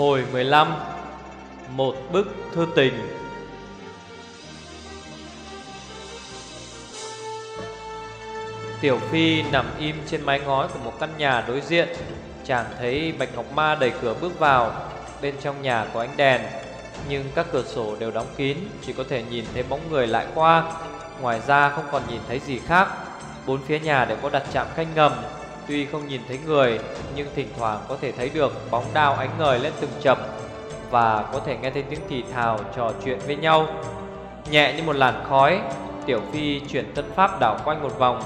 Hồi 15 Một bức thư tình. Tiểu Phi nằm im trên mái ngói của một căn nhà đối diện. Chàng thấy Bạch Ngọc Ma đẩy cửa bước vào, Bên trong nhà có ánh đèn, Nhưng các cửa sổ đều đóng kín, Chỉ có thể nhìn thấy bóng người lại qua. Ngoài ra không còn nhìn thấy gì khác, Bốn phía nhà đều có đặt chạm canh ngầm. Tuy không nhìn thấy người, Nhưng thỉnh thoảng có thể thấy được bóng đao ánh ngời lên từng chập Và có thể nghe thấy tiếng thì thào trò chuyện với nhau. Nhẹ như một làn khói, Tiểu Phi chuyển tân pháp đảo quanh một vòng,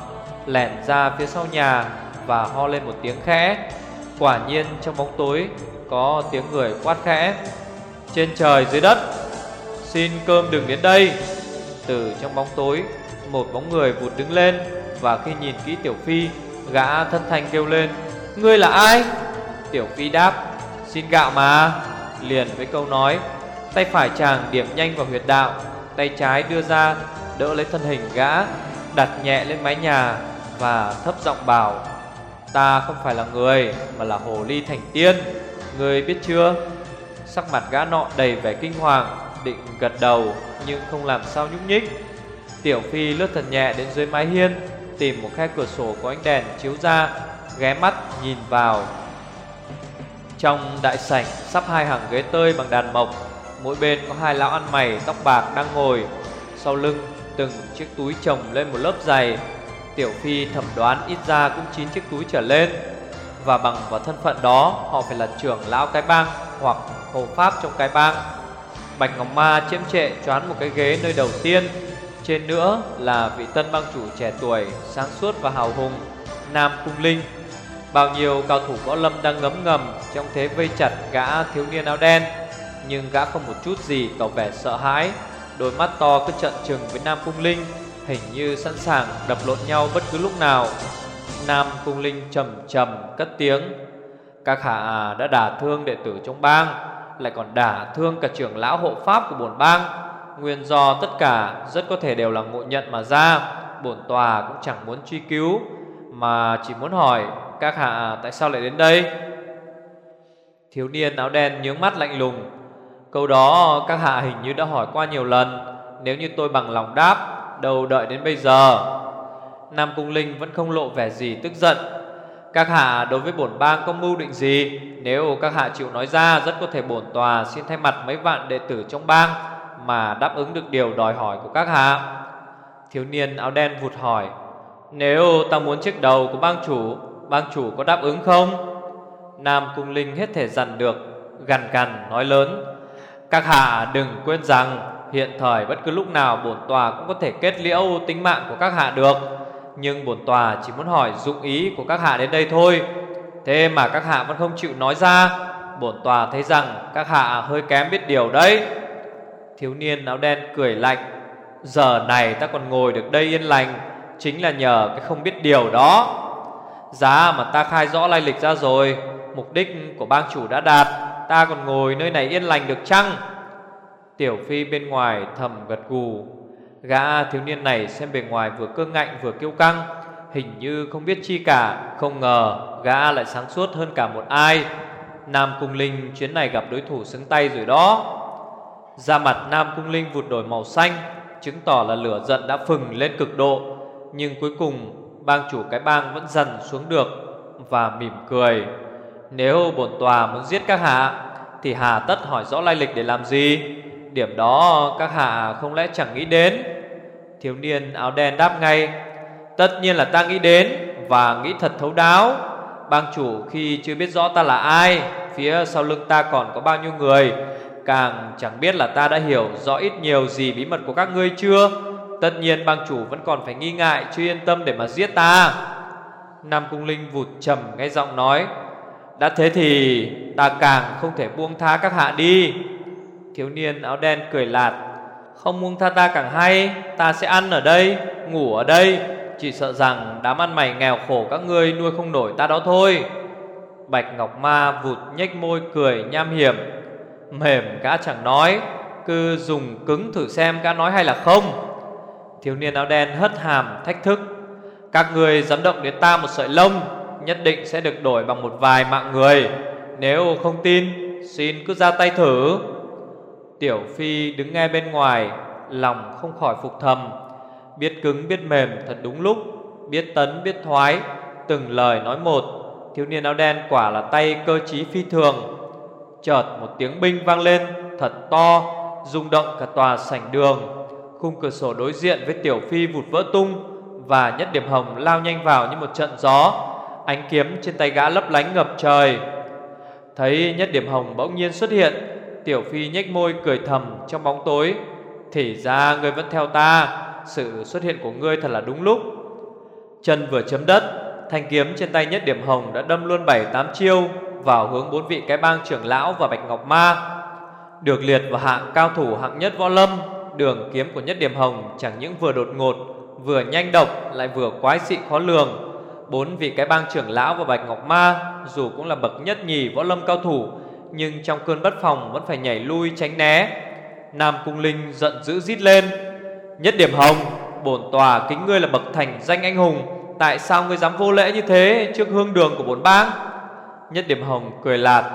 Lẻn ra phía sau nhà Và ho lên một tiếng khẽ. Quả nhiên trong bóng tối Có tiếng người quát khẽ, Trên trời, dưới đất, Xin cơm đừng đến đây. Từ trong bóng tối, Một bóng người vụt đứng lên Và khi nhìn kỹ Tiểu Phi Gã thân thanh kêu lên, Ngươi là ai? Tiểu Phi đáp, Xin gạo mà. Liền với câu nói, Tay phải chàng điểm nhanh vào huyệt đạo, Tay trái đưa ra, Đỡ lấy thân hình gã, Đặt nhẹ lên mái nhà Và thấp giọng bảo, Ta không phải là người Mà là hồ ly thành tiên. Ngươi biết chưa? Sắc mặt gã nọ đầy vẻ kinh hoàng, Định gật đầu Nhưng không làm sao nhúc nhích. Tiểu Phi lướt thật nhẹ đến dưới mái hiên Tìm một khe cửa sổ có ánh đèn chiếu ra, Ghé mắt, nhìn vào. Trong đại sảnh, Sắp hai hàng ghế tơi bằng đàn mộc, Mỗi bên có hai lão ăn mày, tóc bạc đang ngồi. Sau lưng, từng chiếc túi chồng lên một lớp dày Tiểu Phi thẩm đoán ít ra cũng chín chiếc túi trở lên. Và bằng vào thân phận đó, Họ phải là trưởng lão cái bang Hoặc hộ pháp trong cái bang. Bạch Ngọc Ma chiếm trệ choán một cái ghế nơi đầu tiên trên nữa là vị tân bang chủ trẻ tuổi, sáng suốt và hào hùng, Nam Cung Linh. Bao nhiêu cao thủ võ lâm đang ngấm ngầm trong thế vây chặt gã thiếu niên áo đen, nhưng gã không một chút gì tỏ vẻ sợ hãi, đôi mắt to cứ trận trừng với Nam Cung Linh, hình như sẵn sàng đập lộn nhau bất cứ lúc nào. Nam Cung Linh trầm trầm cất tiếng: "Các hạ đã đả thương đệ tử trong bang, lại còn đả thương cả trưởng lão hộ pháp của bổn bang." Nguyên do tất cả rất có thể đều là ngộ nhận mà ra, Bổn tòa cũng chẳng muốn truy cứu, Mà chỉ muốn hỏi, Các hạ, tại sao lại đến đây? Thiếu niên áo đen nhướng mắt lạnh lùng. Câu đó các hạ hình như đã hỏi qua nhiều lần, Nếu như tôi bằng lòng đáp, Đâu đợi đến bây giờ. Nam Cung Linh vẫn không lộ vẻ gì tức giận. Các hạ, đối với bổn bang có mưu định gì? Nếu các hạ chịu nói ra, Rất có thể bổn tòa xin thay mặt mấy vạn đệ tử trong bang mà đáp ứng được điều đòi hỏi của các hạ Thiếu niên áo đen vụt hỏi, Nếu ta muốn chiếc đầu của bang chủ Bang chủ có đáp ứng không? Nam Cung Linh hết thể dằn được Gần gần nói lớn, Các hạ đừng quên rằng Hiện thời bất cứ lúc nào bổn tòa cũng có thể kết liễu tính mạng của các hạ được. Nhưng bổn tòa chỉ muốn hỏi dụng ý của các hạ đến đây thôi. Thế mà các hạ vẫn không chịu nói ra, Bổn tòa thấy rằng các hạ hơi kém biết điều đấy. Thiếu niên áo đen cười lạnh. Giờ này ta còn ngồi được đây yên lành, Chính là nhờ cái không biết điều đó. Giá mà ta khai rõ lai lịch ra rồi, Mục đích của bang chủ đã đạt, Ta còn ngồi nơi này yên lành được chăng? Tiểu Phi bên ngoài thầm gật gù. Gã thiếu niên này xem bề ngoài vừa cương ngạnh vừa kiêu căng, Hình như không biết chi cả. Không ngờ gã lại sáng suốt hơn cả một ai. Nam Cung Linh chuyến này gặp đối thủ xứng tay rồi đó. Da mặt Nam Cung Linh vụt đổi màu xanh, Chứng tỏ là lửa giận đã phừng lên cực độ. Nhưng cuối cùng, Bang chủ cái bang vẫn dần xuống được Và mỉm cười. Nếu bổn tòa muốn giết các hạ, Thì hà tất hỏi rõ lai lịch để làm gì? Điểm đó các hạ không lẽ chẳng nghĩ đến. Thiếu niên áo đen đáp ngay, Tất nhiên là ta nghĩ đến Và nghĩ thật thấu đáo. Bang chủ khi chưa biết rõ ta là ai, Phía sau lưng ta còn có bao nhiêu người Càng chẳng biết là ta đã hiểu rõ ít nhiều gì bí mật của các ngươi chưa? Tất nhiên bang chủ vẫn còn phải nghi ngại Chưa yên tâm để mà giết ta. Nam Cung Linh vụt trầm nghe giọng nói Đã thế thì ta càng không thể buông tha các hạ đi. Thiếu niên áo đen cười lạt Không buông tha ta càng hay Ta sẽ ăn ở đây, ngủ ở đây Chỉ sợ rằng đám ăn mày nghèo khổ các ngươi nuôi không nổi ta đó thôi. Bạch Ngọc Ma vụt nhếch môi cười nham hiểm Mềm gã chẳng nói, Cứ dùng cứng thử xem gã nói hay là không. Thiếu niên áo đen hất hàm thách thức. Các người dám động đến ta một sợi lông, Nhất định sẽ được đổi bằng một vài mạng người. Nếu không tin, Xin cứ ra tay thử. Tiểu Phi đứng nghe bên ngoài, Lòng không khỏi phục thầm. Biết cứng, biết mềm thật đúng lúc. Biết tấn, biết thoái, Từng lời nói một. Thiếu niên áo đen quả là tay cơ trí phi thường. Chợt một tiếng binh vang lên, Thật to, rung động cả tòa sảnh đường. Khung cửa sổ đối diện với Tiểu Phi vụt vỡ tung Và nhất điểm hồng lao nhanh vào như một trận gió. Ánh kiếm trên tay gã lấp lánh ngập trời. Thấy nhất điểm hồng bỗng nhiên xuất hiện, Tiểu Phi nhếch môi cười thầm trong bóng tối. Thì ra ngươi vẫn theo ta, Sự xuất hiện của ngươi thật là đúng lúc. Chân vừa chấm đất, Thanh kiếm trên tay nhất điểm hồng đã đâm luôn bảy tám chiêu. Vào hướng bốn vị cái bang trưởng lão và bạch ngọc ma, Được liệt vào hạng cao thủ hạng nhất võ lâm, Đường kiếm của nhất điểm hồng chẳng những vừa đột ngột, Vừa nhanh độc, lại vừa quái dị khó lường. Bốn vị cái bang trưởng lão và bạch ngọc ma, Dù cũng là bậc nhất nhì võ lâm cao thủ, Nhưng trong cơn bất phòng vẫn phải nhảy lui tránh né. Nam Cung Linh giận dữ rít lên, Nhất điểm hồng, Bổn tòa kính ngươi là bậc thành danh anh hùng, Tại sao ngươi dám vô lễ như thế Trước hương đường của bốn bang? Nhất điểm hồng cười lạt,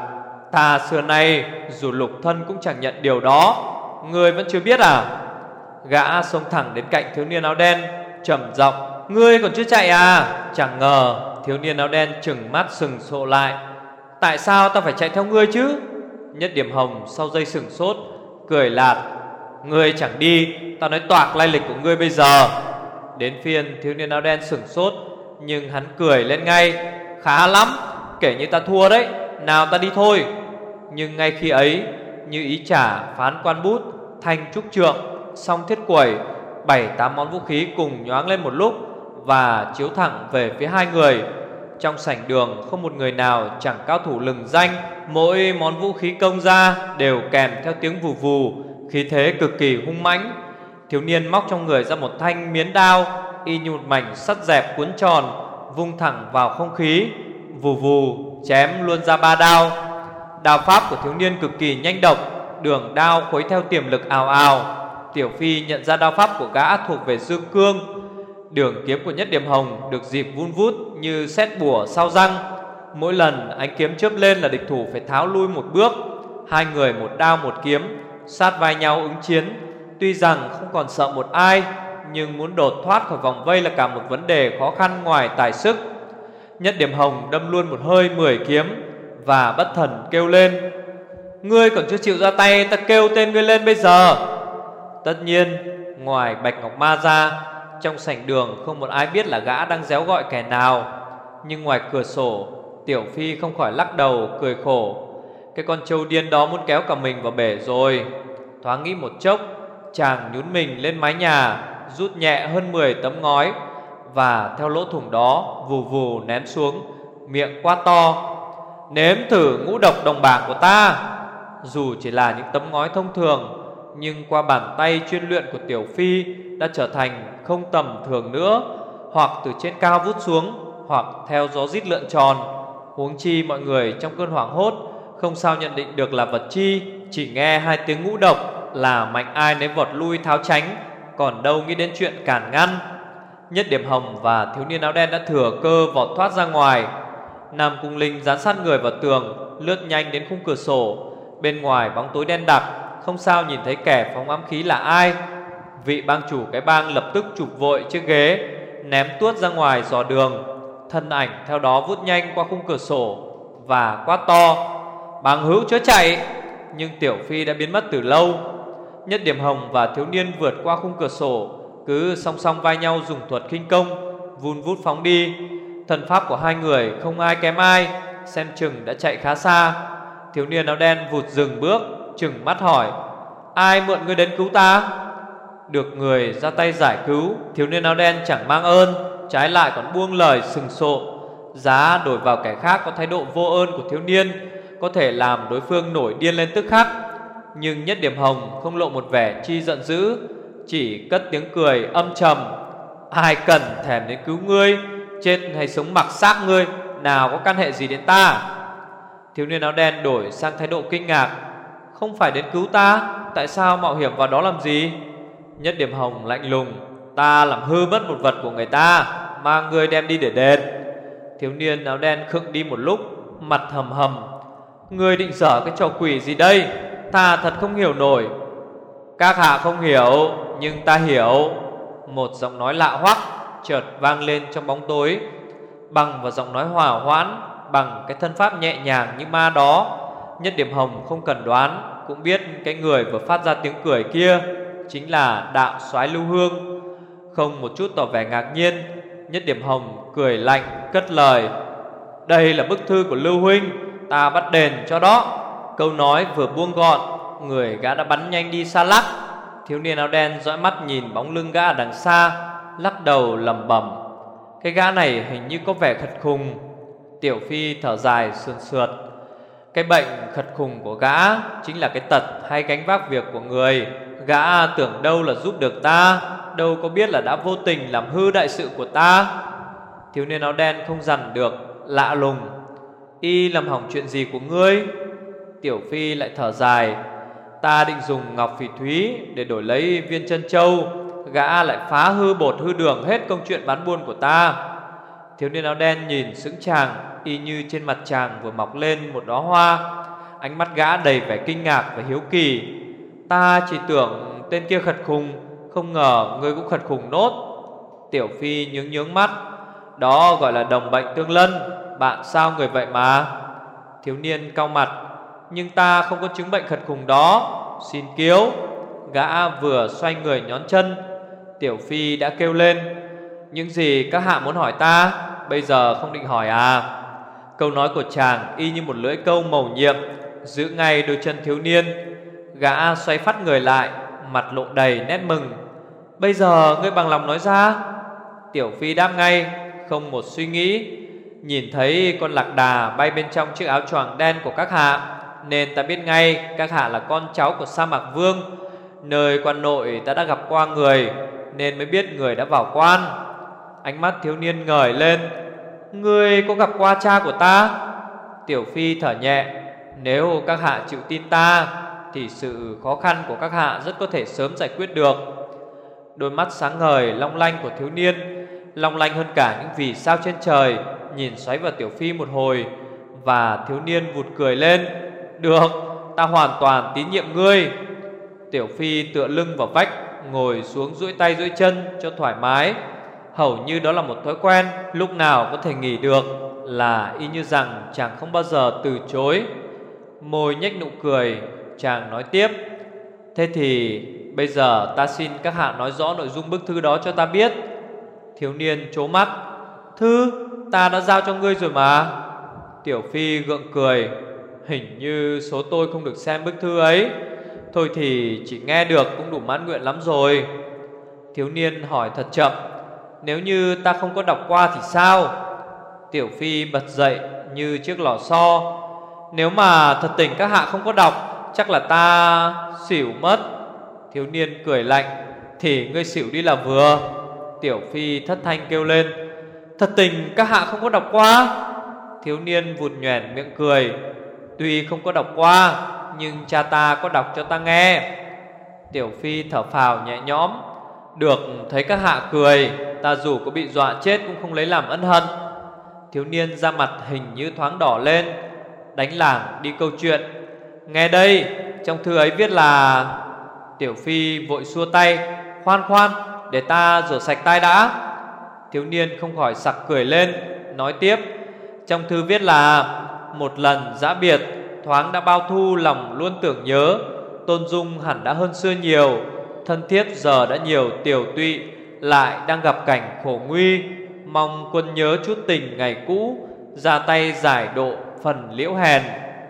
Ta xưa nay dù lục thân cũng chẳng nhận điều đó. Ngươi vẫn chưa biết à? Gã xông thẳng đến cạnh thiếu niên áo đen, trầm giọng, Ngươi còn chưa chạy à? Chẳng ngờ thiếu niên áo đen chừng mắt sừng sộ lại. Tại sao ta phải chạy theo ngươi chứ? Nhất điểm hồng sau dây sừng sốt, Cười lạt, Ngươi chẳng đi, Ta nói toạc lai lịch của ngươi bây giờ. Đến phiên thiếu niên áo đen sừng sốt, Nhưng hắn cười lên ngay, Khá lắm Kể như ta thua đấy, Nào ta đi thôi. Nhưng ngay khi ấy, Như ý trả phán quan bút, Thanh trúc trượng Song thiết quẩy Bảy tám món vũ khí cùng nhoáng lên một lúc Và chiếu thẳng về phía hai người. Trong sảnh đường, không một người nào, chẳng cao thủ lừng danh, Mỗi món vũ khí công ra đều kèm theo tiếng vù vù, Khí thế cực kỳ hung mãnh. Thiếu niên móc trong người ra một thanh miến đao, Y nhụt mảnh sắt dẹp cuốn tròn, Vung thẳng vào không khí. Vù vù, chém luôn ra ba đao. Đao pháp của thiếu niên cực kỳ nhanh độc, Đường đao khuấy theo tiềm lực ào ào. Tiểu Phi nhận ra đao pháp của gã thuộc về Dương Cương. Đường kiếm của Nhất Điểm Hồng được dịp vun vút như xét bùa sau răng. Mỗi lần ánh kiếm chớp lên là địch thủ phải tháo lui một bước. Hai người một đao một kiếm, Sát vai nhau ứng chiến. Tuy rằng không còn sợ một ai, Nhưng muốn đột thoát khỏi vòng vây là cả một vấn đề khó khăn ngoài tài sức. Nhất điểm hồng đâm luôn một hơi mười kiếm Và bất thần kêu lên. Ngươi còn chưa chịu ra tay, Ta kêu tên ngươi lên bây giờ. Tất nhiên, ngoài Bạch Ngọc Ma ra, Trong sảnh đường không một ai biết là gã đang réo gọi kẻ nào. Nhưng ngoài cửa sổ, Tiểu Phi không khỏi lắc đầu, cười khổ. Cái con trâu điên đó muốn kéo cả mình vào bể rồi. Thoáng nghĩ một chốc, Chàng nhún mình lên mái nhà, Rút nhẹ hơn 10 tấm ngói. Và theo lỗ thủng đó Vù vù ném xuống, Miệng quá to, Nếm thử ngũ độc đồng bảng của ta. Dù chỉ là những tấm ngói thông thường, Nhưng qua bàn tay chuyên luyện của Tiểu Phi Đã trở thành không tầm thường nữa, Hoặc từ trên cao vút xuống, Hoặc theo gió rít lượn tròn. Huống chi mọi người trong cơn hoảng hốt, Không sao nhận định được là vật chi, Chỉ nghe hai tiếng ngũ độc Là mạnh ai nấy vọt lui tháo tránh, Còn đâu nghĩ đến chuyện cản ngăn. Nhất điểm hồng và thiếu niên áo đen đã thừa cơ vọt thoát ra ngoài. Nam Cung Linh dán sát người vào tường, Lướt nhanh đến khung cửa sổ. Bên ngoài bóng tối đen đặc, Không sao nhìn thấy kẻ phóng ám khí là ai. Vị bang chủ cái bang lập tức chụp vội chiếc ghế, Ném tuốt ra ngoài dò đường. Thân ảnh theo đó vút nhanh qua khung cửa sổ Và quát to Bang hữu chớ chạy! Nhưng Tiểu Phi đã biến mất từ lâu. Nhất điểm hồng và thiếu niên vượt qua khung cửa sổ cứ song song vai nhau dùng thuật khinh công, Vun vút phóng đi. Thần pháp của hai người không ai kém ai, Xem chừng đã chạy khá xa. Thiếu niên áo đen vụt dừng bước, Chừng mắt hỏi, Ai mượn ngươi đến cứu ta? Được người ra tay giải cứu, Thiếu niên áo đen chẳng mang ơn, Trái lại còn buông lời sừng sộ. Giá đổi vào kẻ khác có thái độ vô ơn của thiếu niên, Có thể làm đối phương nổi điên lên tức khắc. Nhưng nhất điểm hồng không lộ một vẻ chi giận dữ chỉ cất tiếng cười âm trầm. Ai cần thèm đến cứu ngươi, Chết hay sống mặc xác ngươi, Nào có căn hệ gì đến ta? Thiếu niên áo đen đổi sang thái độ kinh ngạc. Không phải đến cứu ta, Tại sao mạo hiểm vào đó làm gì? Nhất điểm hồng lạnh lùng. Ta làm hư mất một vật của người ta, mà ngươi đem đi để đền. Thiếu niên áo đen khựng đi một lúc, Mặt hầm hầm. Ngươi định dở cái trò quỷ gì đây? Ta thật không hiểu nổi. Các hạ không hiểu. Nhưng ta hiểu, Một giọng nói lạ hoắc Chợt vang lên trong bóng tối. Bằng vào giọng nói hòa hoãn, Bằng cái thân pháp nhẹ nhàng như ma đó, Nhất điểm hồng không cần đoán, Cũng biết cái người vừa phát ra tiếng cười kia Chính là đạo soái lưu hương. Không một chút tỏ vẻ ngạc nhiên, Nhất điểm hồng cười lạnh cất lời, Đây là bức thư của Lưu Huynh, Ta bắt đền cho đó. Câu nói vừa buông gọn, Người gã đã bắn nhanh đi xa lắc. Thiếu niên áo đen dõi mắt nhìn bóng lưng gã ở đằng xa, Lắc đầu lầm bẩm. Cái gã này hình như có vẻ khật khùng. Tiểu Phi thở dài sườn sượt. Cái bệnh khật khùng của gã Chính là cái tật hay gánh vác việc của người. Gã tưởng đâu là giúp được ta, Đâu có biết là đã vô tình làm hư đại sự của ta. Thiếu niên áo đen không dằn được, Lạ lùng. Y làm hỏng chuyện gì của ngươi? Tiểu Phi lại thở dài. Ta định dùng ngọc phỉ thúy Để đổi lấy viên chân châu. Gã lại phá hư bột hư đường Hết công chuyện bán buôn của ta. Thiếu niên áo đen nhìn sững chàng, Y như trên mặt chàng vừa mọc lên một đóa hoa. Ánh mắt gã đầy vẻ kinh ngạc và hiếu kỳ. Ta chỉ tưởng tên kia khật khùng, Không ngờ ngươi cũng khật khùng nốt. Tiểu Phi nhướng nhướng mắt. Đó gọi là đồng bệnh tương lân. Bạn sao người vậy mà? Thiếu niên cao mặt. Nhưng ta không có chứng bệnh khật khủng đó. Xin kiếu Gã vừa xoay người nhón chân. Tiểu Phi đã kêu lên. Những gì các hạ muốn hỏi ta, Bây giờ không định hỏi à? Câu nói của chàng y như một lưỡi câu màu nhiệm, Giữ ngay đôi chân thiếu niên. Gã xoay phát người lại, Mặt lộ đầy nét mừng. Bây giờ ngươi bằng lòng nói ra. Tiểu Phi đáp ngay, Không một suy nghĩ. Nhìn thấy con lạc đà bay bên trong chiếc áo choàng đen của các hạ nên ta biết ngay các hạ là con cháu của sa mạc vương. Nơi quan nội ta đã gặp qua người, Nên mới biết người đã vào quan. Ánh mắt thiếu niên ngời lên. Ngươi có gặp qua cha của ta? Tiểu Phi thở nhẹ. Nếu các hạ chịu tin ta, Thì sự khó khăn của các hạ Rất có thể sớm giải quyết được. Đôi mắt sáng ngời, long lanh của thiếu niên, Long lanh hơn cả những vì sao trên trời, Nhìn xoáy vào Tiểu Phi một hồi, Và thiếu niên vụt cười lên. Được, Ta hoàn toàn tín nhiệm ngươi. Tiểu Phi tựa lưng vào vách, Ngồi xuống duỗi tay duỗi chân cho thoải mái. Hầu như đó là một thói quen, Lúc nào có thể nghỉ được, Là y như rằng chàng không bao giờ từ chối. Môi nhếch nụ cười, Chàng nói tiếp, Thế thì bây giờ ta xin các hạ nói rõ nội dung bức thư đó cho ta biết. Thiếu niên chố mắt, Thư, ta đã giao cho ngươi rồi mà. Tiểu Phi gượng cười Hình như số tôi không được xem bức thư ấy. Thôi thì chỉ nghe được cũng đủ mãn nguyện lắm rồi. Thiếu niên hỏi thật chậm, Nếu như ta không có đọc qua thì sao? Tiểu Phi bật dậy như chiếc lò xo, Nếu mà thật tình các hạ không có đọc, Chắc là ta xỉu mất. Thiếu niên cười lạnh, Thì ngươi xỉu đi là vừa. Tiểu Phi thất thanh kêu lên, Thật tình các hạ không có đọc qua? Thiếu niên vụt nhoẻn miệng cười Tuy không có đọc qua, Nhưng cha ta có đọc cho ta nghe. Tiểu Phi thở phào nhẹ nhõm. Được, thấy các hạ cười, Ta dù có bị dọa chết cũng không lấy làm ân hận. Thiếu niên ra mặt hình như thoáng đỏ lên, Đánh lảng đi câu chuyện. Nghe đây, Trong thư ấy viết là, Tiểu Phi vội xua tay, Khoan khoan, để ta rửa sạch tay đã. Thiếu niên không khỏi sặc cười lên, Nói tiếp, Trong thư viết là một lần giã biệt, Thoáng đã bao thu lòng luôn tưởng nhớ, Tôn Dung hẳn đã hơn xưa nhiều, Thân thiết giờ đã nhiều tiểu tụy, Lại đang gặp cảnh khổ nguy. Mong quân nhớ chút tình ngày cũ, Ra tay giải độ phần liễu hèn.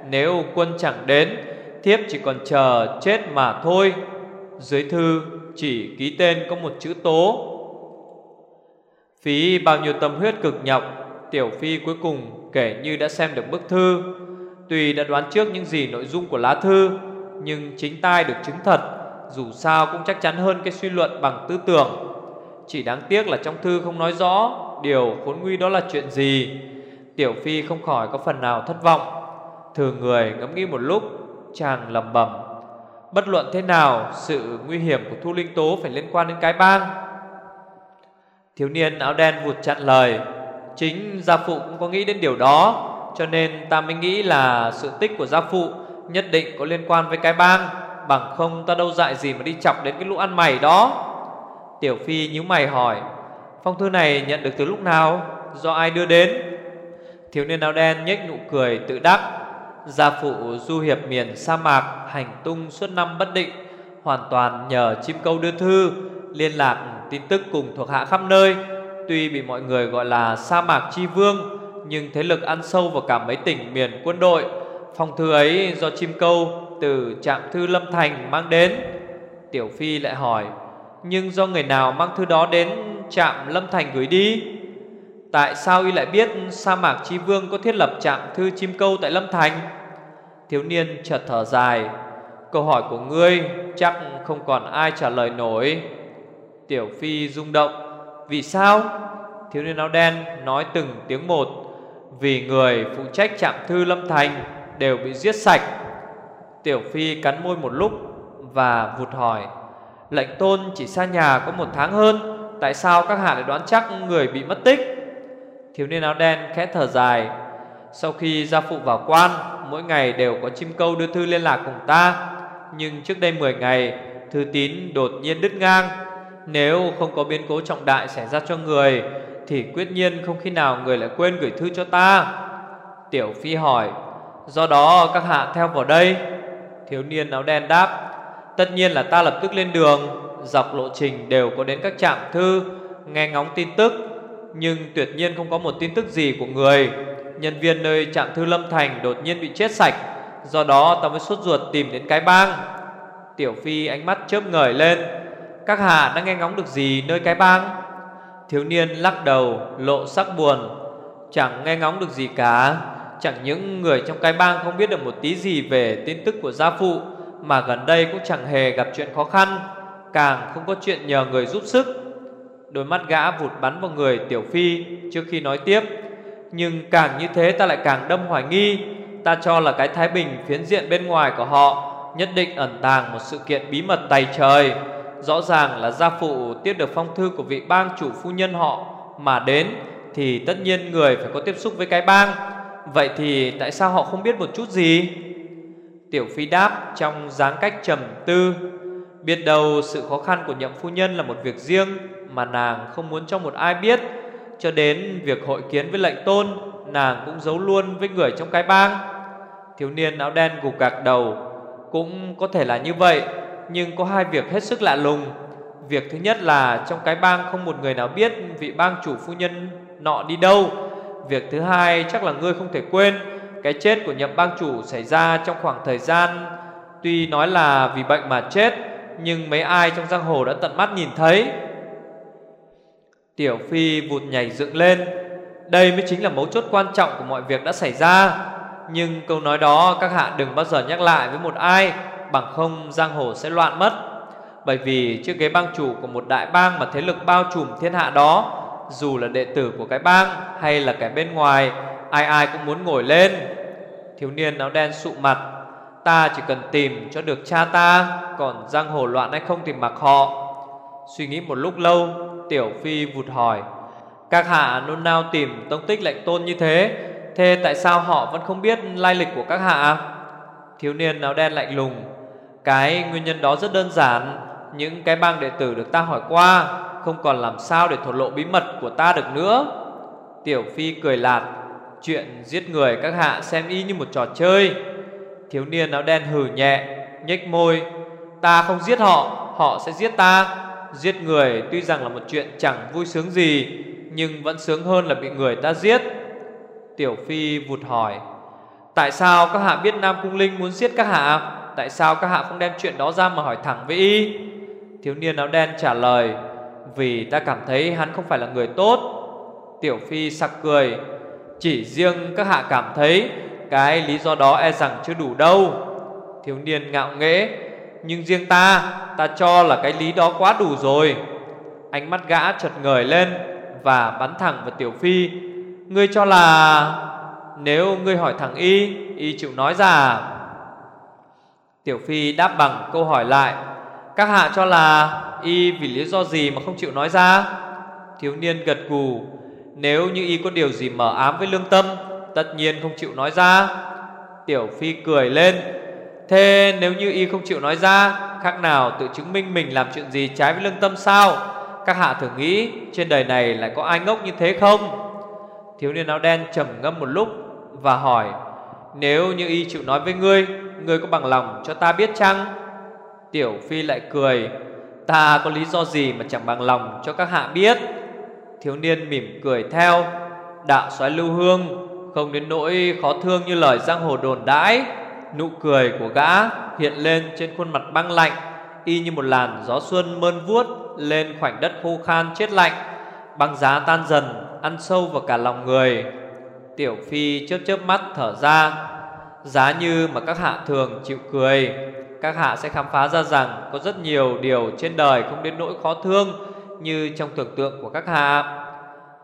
Nếu quân chẳng đến, Thiếp chỉ còn chờ chết mà thôi. Dưới thư chỉ ký tên có một chữ tố. Phí bao nhiêu tâm huyết cực nhọc Tiểu Phi cuối cùng kể như đã xem được bức thư. Tuy đã đoán trước những gì nội dung của lá thư, Nhưng chính tai được chứng thật, Dù sao cũng chắc chắn hơn cái suy luận bằng tư tưởng. Chỉ đáng tiếc là trong thư không nói rõ Điều khốn nguy đó là chuyện gì. Tiểu Phi không khỏi có phần nào thất vọng. Thường người ngẫm nghĩ một lúc, Chàng lầm bẩm, Bất luận thế nào, Sự nguy hiểm của Thu Linh Tố Phải liên quan đến cái bang. Thiếu niên áo đen vụt chặn lời Chính gia phụ cũng có nghĩ đến điều đó, Cho nên ta mới nghĩ là sự tích của gia phụ Nhất định có liên quan với cái bang, Bằng không ta đâu dại gì mà đi chọc đến cái lũ ăn mày đó. Tiểu Phi nhíu mày hỏi, Phong thư này nhận được từ lúc nào? Do ai đưa đến? Thiếu niên áo đen nhếch nụ cười tự đắc, Gia phụ du hiệp miền sa mạc, Hành tung suốt năm bất định, Hoàn toàn nhờ chim câu đưa thư, Liên lạc tin tức cùng thuộc hạ khắp nơi. Tuy bị mọi người gọi là sa mạc chi vương, Nhưng thế lực ăn sâu vào cả mấy tỉnh miền quân đội. Phong thư ấy do chim câu từ trạm thư Lâm Thành mang đến. Tiểu Phi lại hỏi, Nhưng do người nào mang thư đó đến trạm Lâm Thành gửi đi? Tại sao y lại biết sa mạc chi vương có thiết lập trạm thư chim câu tại Lâm Thành? Thiếu niên chợt thở dài, Câu hỏi của ngươi chắc không còn ai trả lời nổi. Tiểu Phi rung động vì sao? Thiếu niên áo đen nói từng tiếng một. Vì người phụ trách trạm thư Lâm Thành đều bị giết sạch. Tiểu Phi cắn môi một lúc Và vụt hỏi, Lệnh tôn chỉ xa nhà có một tháng hơn, Tại sao các hạ lại đoán chắc người bị mất tích? Thiếu niên áo đen khẽ thở dài, Sau khi gia phụ vào quan, Mỗi ngày đều có chim câu đưa thư liên lạc cùng ta. Nhưng trước đây 10 ngày, Thư tín đột nhiên đứt ngang. Nếu không có biến cố trọng đại xảy ra cho người, Thì quyết nhiên không khi nào người lại quên gửi thư cho ta. Tiểu Phi hỏi, Do đó các hạ theo vào đây? Thiếu niên áo đen đáp, Tất nhiên là ta lập tức lên đường, Dọc lộ trình đều có đến các trạm thư, Nghe ngóng tin tức, Nhưng tuyệt nhiên không có một tin tức gì của người. Nhân viên nơi trạm thư Lâm Thành đột nhiên bị chết sạch, Do đó ta mới sốt ruột tìm đến cái bang. Tiểu Phi ánh mắt chớp ngời lên các hạ đã nghe ngóng được gì nơi cái bang? Thiếu niên lắc đầu, lộ sắc buồn. Chẳng nghe ngóng được gì cả. Chẳng những người trong cái bang không biết được một tí gì về tin tức của gia phụ, Mà gần đây cũng chẳng hề gặp chuyện khó khăn. Càng không có chuyện nhờ người giúp sức. Đôi mắt gã vụt bắn vào người Tiểu Phi trước khi nói tiếp. Nhưng càng như thế ta lại càng đâm hoài nghi. Ta cho là cái Thái Bình phiến diện bên ngoài của họ Nhất định ẩn tàng một sự kiện bí mật tày trời. Rõ ràng là gia phụ tiếp được phong thư của vị bang chủ phu nhân họ, Mà đến thì tất nhiên người phải có tiếp xúc với cái bang. Vậy thì tại sao họ không biết một chút gì? Tiểu Phi đáp trong dáng cách trầm tư. Biết đâu sự khó khăn của nhậm phu nhân là một việc riêng Mà nàng không muốn cho một ai biết. Cho đến việc hội kiến với lệnh tôn, Nàng cũng giấu luôn với người trong cái bang. Thiếu niên áo đen gục gạc đầu, Cũng có thể là như vậy. Nhưng có hai việc hết sức lạ lùng. Việc thứ nhất là trong cái bang không một người nào biết Vị bang chủ phu nhân nọ đi đâu. Việc thứ hai, chắc là ngươi không thể quên, Cái chết của nhậm bang chủ xảy ra trong khoảng thời gian, Tuy nói là vì bệnh mà chết, Nhưng mấy ai trong giang hồ đã tận mắt nhìn thấy. Tiểu Phi vụt nhảy dựng lên. Đây mới chính là mấu chốt quan trọng của mọi việc đã xảy ra. Nhưng câu nói đó các hạ đừng bao giờ nhắc lại với một ai. Bằng không giang hồ sẽ loạn mất Bởi vì trước ghế bang chủ của một đại bang mà thế lực bao trùm thiên hạ đó dù là đệ tử của cái bang hay là cái bên ngoài, ai ai cũng muốn ngồi lên. Thiếu niên áo đen sụ mặt, ta chỉ cần tìm cho được cha ta, còn giang hồ loạn hay không thì mặc họ. Suy nghĩ một lúc lâu, Tiểu Phi vụt hỏi, các hạ nôn nao tìm tông tích lệnh tôn như thế, thế tại sao họ vẫn không biết lai lịch của các hạ? Thiếu niên áo đen lạnh lùng, cái nguyên nhân đó rất đơn giản, những cái bang đệ tử được ta hỏi qua không còn làm sao để thổ lộ bí mật của ta được nữa. Tiểu Phi cười lạt Chuyện giết người các hạ xem y như một trò chơi. Thiếu niên áo đen hừ nhẹ nhếch môi Ta không giết họ Họ sẽ giết ta. Giết người tuy rằng là một chuyện chẳng vui sướng gì Nhưng vẫn sướng hơn là bị người ta giết. Tiểu Phi vụt hỏi Tại sao các hạ biết Nam Cung Linh muốn giết các hạ? Tại sao các hạ không đem chuyện đó ra mà hỏi thẳng với y? Thiếu niên áo đen trả lời, vì ta cảm thấy hắn không phải là người tốt. Tiểu Phi sặc cười, Chỉ riêng các hạ cảm thấy Cái lý do đó e rằng chưa đủ đâu. Thiếu niên ngạo nghễ, Nhưng riêng ta Ta cho là cái lý đó quá đủ rồi. Ánh mắt gã chợt ngời lên Và bắn thẳng vào Tiểu Phi, Ngươi cho là Nếu ngươi hỏi thẳng Y Y chịu nói ra Tiểu Phi đáp bằng câu hỏi lại, Các hạ cho là y vì lý do gì mà không chịu nói ra? Thiếu niên gật gù, Nếu như y có điều gì mở ám với lương tâm, Tất nhiên không chịu nói ra. Tiểu Phi cười lên, Thế nếu như y không chịu nói ra, Khác nào tự chứng minh mình làm chuyện gì trái với lương tâm sao? Các hạ thử nghĩ, Trên đời này lại có ai ngốc như thế không? Thiếu niên áo đen trầm ngâm một lúc Và hỏi, Nếu như y chịu nói với ngươi Ngươi có bằng lòng cho ta biết chăng? Tiểu Phi lại cười. Ta có lý do gì mà chẳng bằng lòng cho các hạ biết? Thiếu niên mỉm cười theo. Đạo soái lưu hương, Không đến nỗi khó thương như lời giang hồ đồn đãi. Nụ cười của gã hiện lên trên khuôn mặt băng lạnh, Y như một làn gió xuân mơn vuốt Lên khoảnh đất khô khan chết lạnh. Băng giá tan dần, Ăn sâu vào cả lòng người. Tiểu Phi chớp chớp mắt thở ra. Giá như mà các hạ thường chịu cười, Các hạ sẽ khám phá ra rằng Có rất nhiều điều trên đời không đến nỗi khó thương Như trong tưởng tượng của các hạ.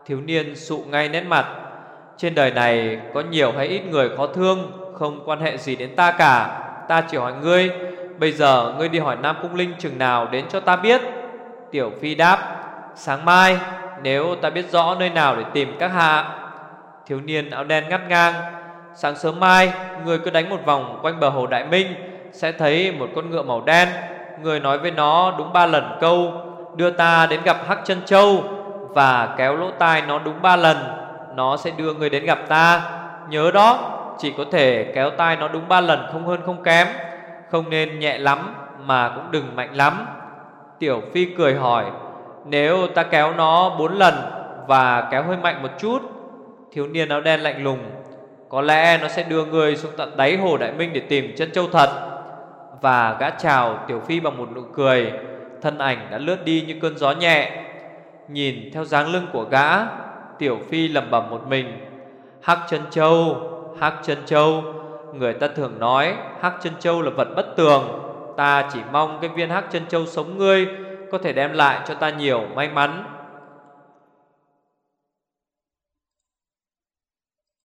Thiếu niên sụ ngay nét mặt, Trên đời này có nhiều hay ít người khó thương, Không quan hệ gì đến ta cả. Ta chỉ hỏi ngươi, Bây giờ ngươi đi hỏi Nam Cung Linh chừng nào đến cho ta biết? Tiểu Phi đáp, Sáng mai, nếu ta biết rõ nơi nào để tìm các hạ. Thiếu niên áo đen ngắt ngang Sáng sớm mai, Người cứ đánh một vòng quanh bờ hồ Đại Minh, Sẽ thấy một con ngựa màu đen. Người nói với nó đúng ba lần câu, Đưa ta đến gặp Hắc chân Châu. Và kéo lỗ tai nó đúng ba lần, Nó sẽ đưa người đến gặp ta. Nhớ đó, Chỉ có thể kéo tai nó đúng ba lần không hơn không kém. Không nên nhẹ lắm, Mà cũng đừng mạnh lắm. Tiểu Phi cười hỏi, Nếu ta kéo nó bốn lần Và kéo hơi mạnh một chút, Thiếu niên áo đen lạnh lùng có lẽ nó sẽ đưa người xuống tận đáy hồ Đại Minh Để tìm chân châu thật. Và gã chào Tiểu Phi bằng một nụ cười. Thân ảnh đã lướt đi như cơn gió nhẹ. Nhìn theo dáng lưng của gã, Tiểu Phi lẩm bẩm một mình. Hắc chân châu, Hắc chân châu. Người ta thường nói Hắc chân châu là vật bất tường. Ta chỉ mong cái viên hắc chân châu sống ngươi Có thể đem lại cho ta nhiều may mắn.